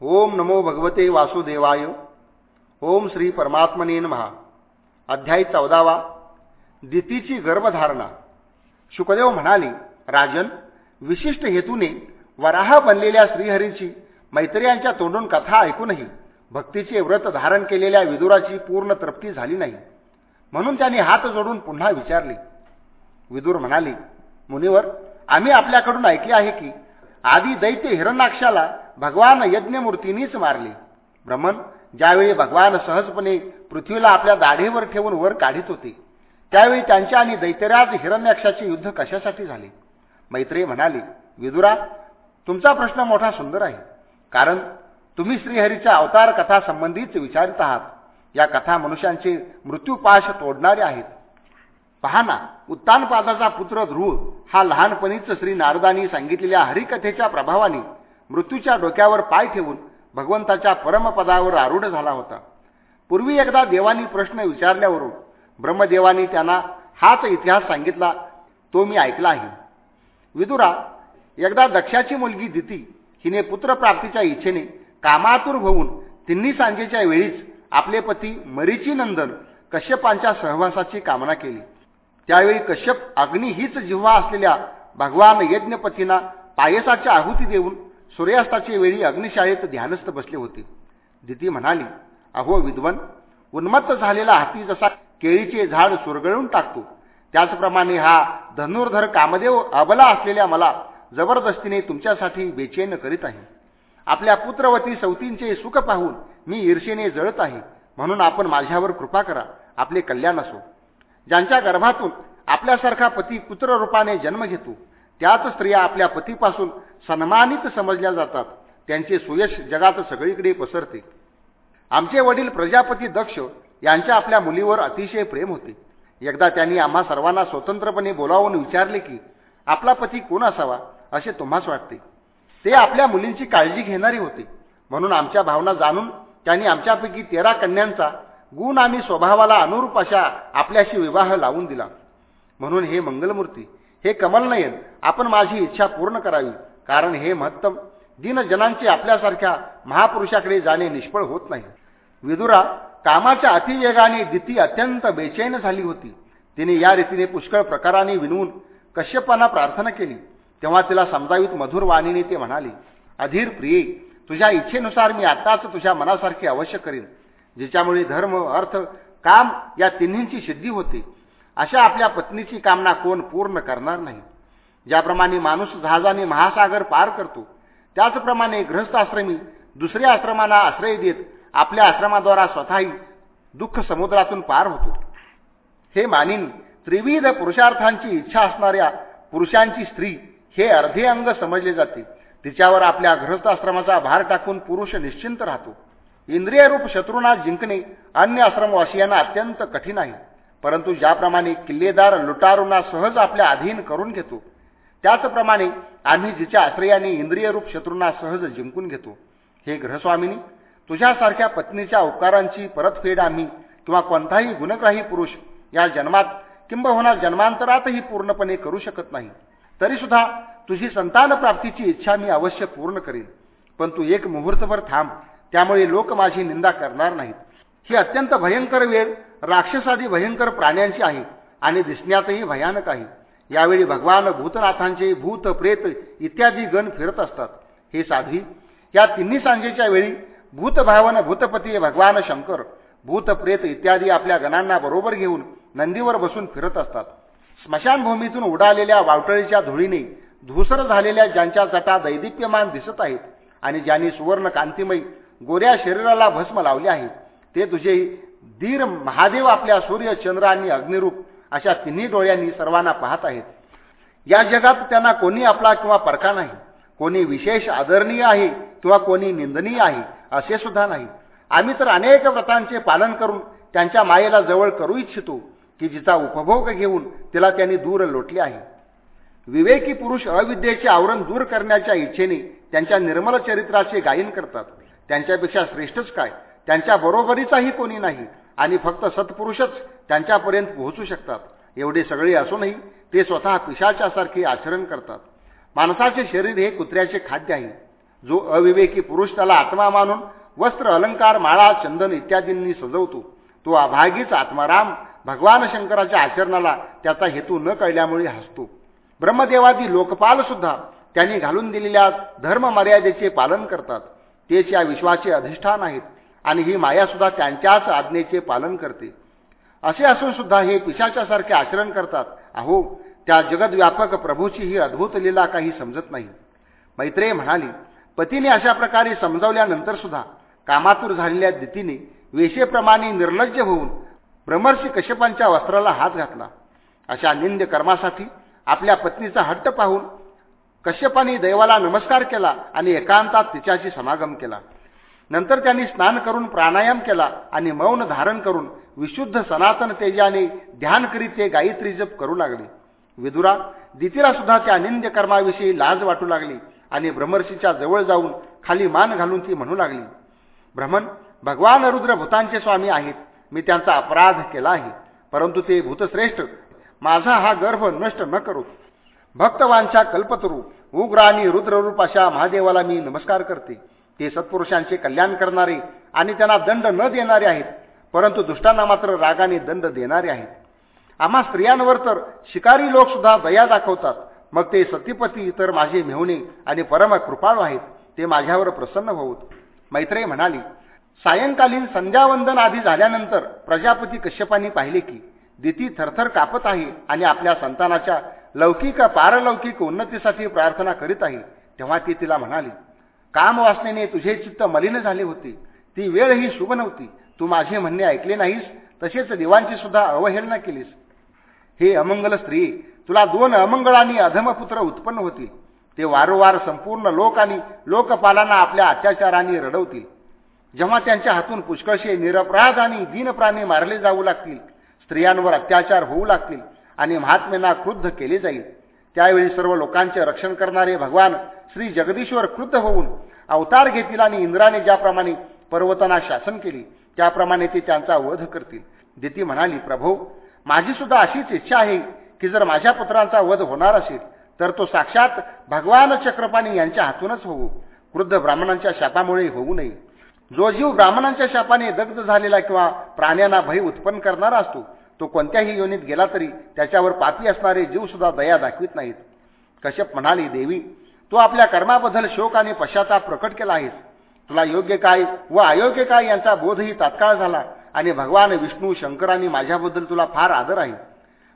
ओम नमो भगवते वासुदेवाय. ओम श्री परमात्मने महा अध्याय चौदावा. दितीची गर्भधारणा. शुकदेव म्हणाले राजन विशिष्ट हेतूने वराह बनलेल्या श्रीहरीची मैत्रियांच्या तोंडून कथा ऐकूनही भक्तीचे व्रत धारण केलेल्या विदुराची पूर्ण तृप्ती झाली नाही. म्हणून त्यांनी हात जोडून पुन्हा विचारले. विदूर म्हणाले मुनिवर आम्ही आपल्याकडून ऐकले आहे की आधी दैत्य हिरणाक्षाला भगवान यज्ञमूर्तीनीच मारले. ब्रह्मन ज्यावेळी भगवान सहजपणे पृथ्वीला आपल्या दाढीवर ठेवून वर काढित होते त्यावेळी त्यांच्या आणि दैत्यराज हिरण्याक्षाचे युद्ध कशासाठी झाले? मैत्रेय म्हणाले विदुरा तुमचा प्रश्न मोठा सुंदर आहे. कारण तुम्ही श्रीहरीच्या अवतार कथा संबंधीच विचारित आहात. या कथा मनुष्यांचे मृत्यूपाश तोडणारे आहेत. पहा ना उत्तानपादाचा पुत्र ध्रुव हा लहानपणीच श्री नारदांनी सांगितलेल्या हरिकथेच्या प्रभावाने मृत्यूच्या डोक्यावर पाय ठेवून भगवंताच्या परमपदावर आरूढ झाला होता. पूर्वी एकदा देवानी प्रश्न विचारल्यावरून ब्रह्मदेवानी त्यांना हाच इतिहास सांगितला तो मी ऐकला आहे विदुरा एकदा दक्षाची मुलगी दिती हिने पुत्रप्राप्तीच्या इच्छेने कामातूर होऊन तिन्ही सांजेच्या वेळीच आपले पती मरीची नंदन कश्यपांच्या सहवासाची कामना केली. त्यावेळी कश्यप अग्नी हीच जिव्हा असलेल्या भगवान यज्ञपतींना पायसाच्या आहुती देऊन सूर्यास्ताची वेळी अग्निशाळेत ध्यानस्थ बसले होते. दिती म्हणाली अहो विद्वन उन्मत्त झालेला हाती जसा केळीचे झाड सुरगळून टाकतो त्याचप्रमाणे हा धनुर्धर कामदेव अबला असलेल्या मला जबरदस्तीने तुमच्यासाठी बेचैन करीत आहे. आपल्या पुत्रवती सवतींचे सुख पाहून मी ईर्षेने जळत आहे म्हणून आपण माझ्यावर कृपा करा आपले कल्याण असो. ज्यांच्या गर्भातून आपल्यासारखा पती पुत्ररूपाने जन्म घेतो त्याच स्त्रिया आपल्या पतीपासून सन्मानित समजल्या जातात. त्यांचे सुयश जगात सगळीकडे पसरते. आमचे वडील प्रजापती दक्ष यांच्या आपल्या मुलीवर अतिशय प्रेम होते. एकदा त्यांनी आम्हा सर्वांना स्वतंत्रपणे बोलावून विचारले की आपला पती कोण असावा? असे तुम्हास वाटते. ते आपल्या मुलींची काळजी घेणारे होते. म्हणून आमच्या भावना जाणून त्यांनी आमच्यापैकी तेरा कन्यांचा गुण आणि स्वभावाला अनुरूप अशा आपल्याशी विवाह लावून दिला. म्हणून हे मंगलमूर्ती हे कमलनयन आपण माझी इच्छा पूर्ण करावी. कारण हे महत्तम. दिनजनांचे आपल्यासारख्या महापुरुषाकडे जाणे निष्फळ होत नाही. विदुरा कामाच्या अतिवेगाने दिती अत्यंत बेचैन झाली होती. तिने या रीतीने पुष्कळ प्रकाराने विनवून कश्यपांना प्रार्थना केली. तेव्हा तिला समजावीत मधुर वाणीने ते म्हणाले अधीर प्रिये तुझ्या इच्छेनुसार मी आताच तुझ्या मनासारखे अवश्य करीन. जिच्यामुळे धर्म अर्थ काम या तिन्हींची सिद्धी होते. अशा आपल्या पत्नीची कामना कोण पूर्ण करणार नाही. ज्याप्रमाणे माणूस जहाजाने महासागर पार करतो त्याचप्रमाणे गृहस्थाश्रमी दुसऱ्या आश्रमाला आश्रय देत आपल्या आश्रमाद्वारा स्वतःही दुःख समुद्रातून पार होतो. हे मानिन त्रिविध पुरुषार्थांची इच्छा असणाऱ्या पुरुषांची स्त्री हे अर्धे अंग समजले जाते. तिच्यावर आपल्या गृहस्थाश्रमाचा भार टाकून पुरुष निश्चिंत राहतो. इंद्रियरूप शत्रूंना जिंकणे अन्य आश्रमवासियांना अत्यंत कठीण आहे. परंतु ज्याप्रमाणे किल्लेदार लुटारूंना सहज आपल्या अधीन करून घेतो त्याचप्रमाणे आम्ही जिच्या आश्रयाने इंद्रियरूप शत्रूंना सहज जिंकून घेतो. हे ग्रहस्वामिनी तुझ्यासारख्या पत्नीच्या उपकारांची परतफेड आम्ही किंवा कोणताही गुणग्राही पुरुष या जन्मात किंबहुना जन्मांतरातही पूर्णपणे करू शकत नाही. तरीसुद्धा तुझी संतान प्राप्तीची इच्छा मी अवश्य पूर्ण करेन. पण तू एक मुहूर्तभर थांब त्यामुळे लोक माझी निंदा करणार नाहीत. ही अत्यंत भयंकर वेळ राक्षसादी भयंकर प्राण्यांची आहे आणि दिसण्यातही भयानक आहे. यावेळी भगवान भूतनाथांचे भूत प्रेत इत्यादी गण फिरत असतात. हे साध्वी या तिन्ही सांजेच्या वेळी भूतभावन भूतपती भगवान शंकर भूत प्रेत इत्यादी आपल्या गणांना बरोबर घेऊन नंदीवर बसून फिरत असतात. स्मशानभूमीतून उडालेल्या वावटळीच्या धुळीने धूसर झालेल्या ज्यांच्या जटा दैदिप्यमान दिसत आहेत आणि ज्यांनी सुवर्ण कांतिमयी गोऱ्या शरीराला भस्म लावले आहे ते तुझे धीर महादेव आपल्या सूर्य चंद्र आणि अग्निरूप अशा तिन्ही डोळ्यांनी सर्वांना पाहत आहेत. या जगात त्यांना कोणी आपला किंवा परका नाही. कोणी विशेष आदरणीय आहे किंवा कोणी निंदनीय आहे असे सुद्धा नाही. आम्ही तर अनेक व्रतांचे पालन करून त्यांच्या मायेला जवळ करू इच्छितो की जिचा उपभोग घेऊन तिला त्यांनी दूर लोटले आहे. विवेकी पुरुष अविद्येचे आवरण दूर करण्याच्या इच्छेने त्यांच्या निर्मल चरित्राचे गायन करतात. त्यांच्यापेक्षा श्रेष्ठच काय? त्यांच्या बरोबरीचाही कोणी नाही. आणि फक्त सत्पुरुषच त्यांच्यापर्यंत पोहोचू शकतात. एवढे सगळे असूनही ते स्वतः पिशाच्यासारखे आचरण करतात. माणसाचे शरीर हे कुत्र्याचे खाद्य आहे. जो अविवेकी पुरुष त्याला आत्मा मानून वस्त्र अलंकार माळा चंदन इत्यादींनी सजवतो तो अभागीच आत्माराम भगवान शंकराच्या आचरणाला त्याचा हेतू न कळल्यामुळे हसतो. ब्रह्मदेवादी लोकपाल सुद्धा त्यांनी घालून दिलेल्या धर्म मर्यादेचे पालन करतात. तेच या विश्वाचे अधिष्ठान आहेत. आणि ही मायासुद्धा त्यांच्याच आज्ञेचे पालन करते. असे असून सुद्धा हे पिशाच्यासारखे आचरण करतात. अहो त्या जगद्व्यापक प्रभूची ही अद्भुत लीला काही समजत नाही. मैत्रेय म्हणाली पतीने अशा प्रकारे समजावल्यानंतर सुद्धा कामातूर झालेल्या दितीने वेशेप्रमाणे निर्लज्ज होऊन ब्रह्मर्षी कश्यपांच्या वस्त्राला हात घातला. अशा निंद कर्मासाठी आपल्या पत्नीचा हट्ट पाहून कश्यपाने दैवाला नमस्कार केला आणि एकांतात तिच्याशी समागम केला. नंतर त्यांनी स्नान करून प्राणायाम केला आणि मौन धारण करून विशुद्ध सनातन तेजाने ध्यान करीत ते गायत्री जप करू लागले. विदुरा दितीला सुद्धा त्या निंद्य कर्माविषयी लाज वाटू लागली आणि ब्रह्मर्षीच्या जवळ जाऊन खाली मान घालून ती म्हणू लागली भ्रमण भगवान रुद्र भूतांचे स्वामी आहेत. मी त्यांचा अपराध केला आहे. परंतु ते भूतश्रेष्ठ. माझा हा गर्भ नष्ट न करू. भक्तवांच्या कल्पतरू उग्र आणि रुद्ररूप अशा महादेवाला मी नमस्कार करते. ते सत्पुरुषांचे कल्याण करणारे आणि त्यांना दंड न देणारे आहेत परंतु दुष्टांना मात्र रागाने दंड देणारे आहेत. आम्हा स्त्रियांवर तर शिकारी लोकसुद्धा दया दाखवतात. मग ते सतीपती तर माझे मेहुणे आणि परम कृपाळू आहेत ते माझ्यावर प्रसन्न होत मैत्रेय म्हणाली सायंकालीन संध्यावंदन आधी झाल्यानंतर प्रजापती कश्यपांनी पाहिले की दिती थरथर कापत आहे आणि आपल्या संतानाच्या लौकिक पारलौकिक उन्नतीसाठी प्रार्थना करीत आहे. तेव्हा ती तिला म्हणाली काम वासनेने तुझे चित्त मलिन झाले होते. ती वेळ ही शुभ नव्हती. तू माझे म्हणणे ऐकले नाहीस तसेच देवांची सुद्धा अवहेलना केलीस. हे अमंगल स्त्री तुला दोन अमंगळ आणि अधमपुत्र उत्पन्न होतील. ते वारंवार संपूर्ण लोक आणि लोकपालांना आपल्या अत्याचाराने रडवतील. जेव्हा त्यांच्या हातून पुष्कळशे निरपराध आणि दीनप्राणी मारले जाऊ लागतील स्त्रियांवर अत्याचार होऊ लागतील आणि महात्म्यांना क्रुद्ध केले जाईल. त्यावेळी सर्व लोकांचे रक्षण करणारे भगवान श्री जगदीश्वर क्रुद्ध होऊन अवतार घेतील आणि इंद्राने ज्याप्रमाणे पर्वतांना शासन केले त्याप्रमाणे ते त्यांचा वध करतील. दिती म्हणाली प्रभो माझी सुद्धा अशीच इच्छा आहे की जर माझ्या पुत्रांचा वध होणार असेल तर तो साक्षात भगवान चक्रपाणी यांच्या हातूनच होऊ. क्रुद्ध ब्राह्मणांच्या शापामुळे होऊ नये. जो जीव ब्राह्मणांच्या शापाने दग्ध झालेला किंवा प्राण्यांना भय उत्पन्न करणारा असतो तो कोणत्याही योनीत गेला तरी त्याच्यावर पापी असणारे जीव सुद्धा दया दाखवित नाहीत. कश्यप म्हणाली देवी तू आपल्या कर्माबद्दल शोक आणि पश्चाताप प्रकट केला आहेस. तुला योग्य काय व अयोग्य काय यांचा बोधही तात्काळ झाला आणि भगवान विष्णू शंकरांनी माझ्याबद्दल तुला फार आदर आहे.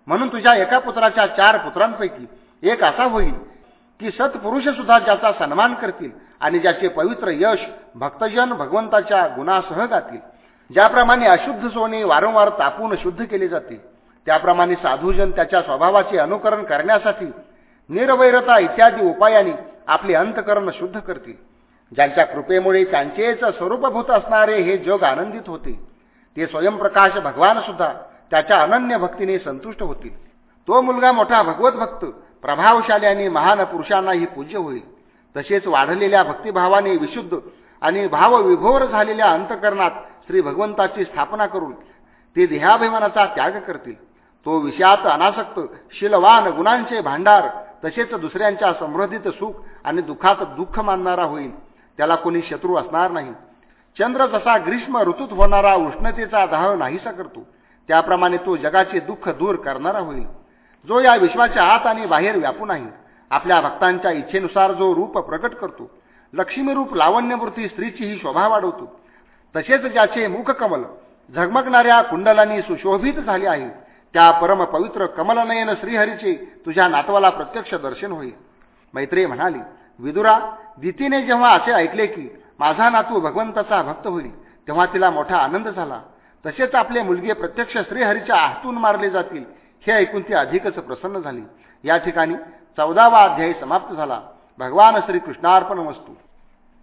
म्हणून तुझ्या एका पुत्राच्या चार पुत्रांपैकी एक असा होईल की सत्पुरुष सुद्धा ज्याचा सन्मान करतील आणि ज्याचे पवित्र यश भक्तजन भगवंताच्या गुणासह गातील ज्याप्रमाणे अशुद्ध सोने वारंवार तापून शुद्ध केले जाते त्याप्रमाणे साधूजन त्याच्या स्वभावाचे अनुकरण करण्यासाठी निरवैरता इत्यादी उपायाने आपले अंतकरण शुद्ध करतील. ज्यांच्या कृपेमुळे त्यांचेच स्वरूपभूत असणारे हे जग आनंदित होते. ते स्वयंप्रकाश भगवान सुद्धा त्याच्या अनन्य भक्तीने संतुष्ट होतील. तो मुलगा मोठा भगवत भक्त प्रभावशाली आणि महान पुरुषांनाही पूज्य होईल. तसेच वाढलेल्या भक्तिभावाने विशुद्ध आणि भावविभोर झालेल्या अंतकरणात श्री भगवंताची स्थापना करून ते देहाभिमानाचा त्याग करतील. तो विषयात अनासक्त शिलवान गुणांचे भांडार तसेच दुसऱ्यांच्या समृद्धीत सुख आणि दुःखात दुःख मानणारा होईल त्याला कोणी शत्रू असणार नाही. चंद्र जसा ग्रीष्म ऋतूत होणारा उष्णतेचा दाह नाहीसा करतो. त्याप्रमाणे तो जगाचे दुःख दूर करणारा होईल. जो या विश्वाच्या आत आणि बाहेर व्यापून आहे आपल्या भक्तांच्या इच्छेनुसार जो रूप प्रकट करतो. लक्ष्मी रूप लावण्यमूर्ती स्त्रीची ही शोभा वाढवतो. तसेच ज्याचे मुखकमल झगमगणाऱ्या कुंडलांनी सुशोभित झाले आहे त्या परम पवित्र कमलनयन श्रीहरीचे तुझ्या नातवाला प्रत्यक्ष दर्शन होईल. मैत्रेय म्हणाली विदुरा दितीने जेव्हा असे ऐकले की माझा नातू भगवंताचा भक्त होईल तेव्हा तिला मोठा आनंद झाला. तसेच आपले मुलगे प्रत्यक्ष श्रीहरीच्या आतून मारले जातील हे ऐकून ती अधिकच प्रसन्न झाली. या ठिकाणी चौदावा अध्यायी समाप्त झाला. भगवान श्रीकृष्णार्पण वस्तू.